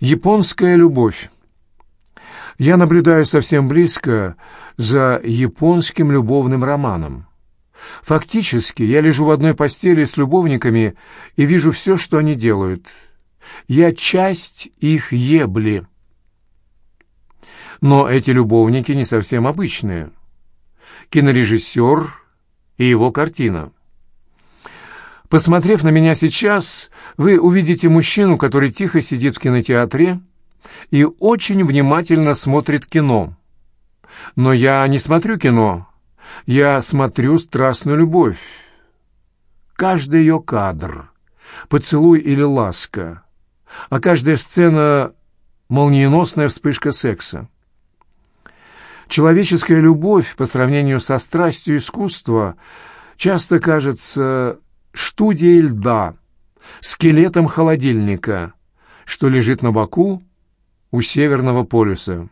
Японская любовь. Я наблюдаю совсем близко за японским любовным романом. Фактически, я лежу в одной постели с любовниками и вижу все, что они делают. Я часть их ебли. Но эти любовники не совсем обычные. Кинорежиссер и его картина. Посмотрев на меня сейчас, вы увидите мужчину, который тихо сидит в кинотеатре и очень внимательно смотрит кино. Но я не смотрю кино, я смотрю страстную любовь. Каждый ее кадр, поцелуй или ласка, а каждая сцена — молниеносная вспышка секса. Человеческая любовь по сравнению со страстью искусства часто кажется студией льда, скелетом холодильника, что лежит на боку у Северного полюса.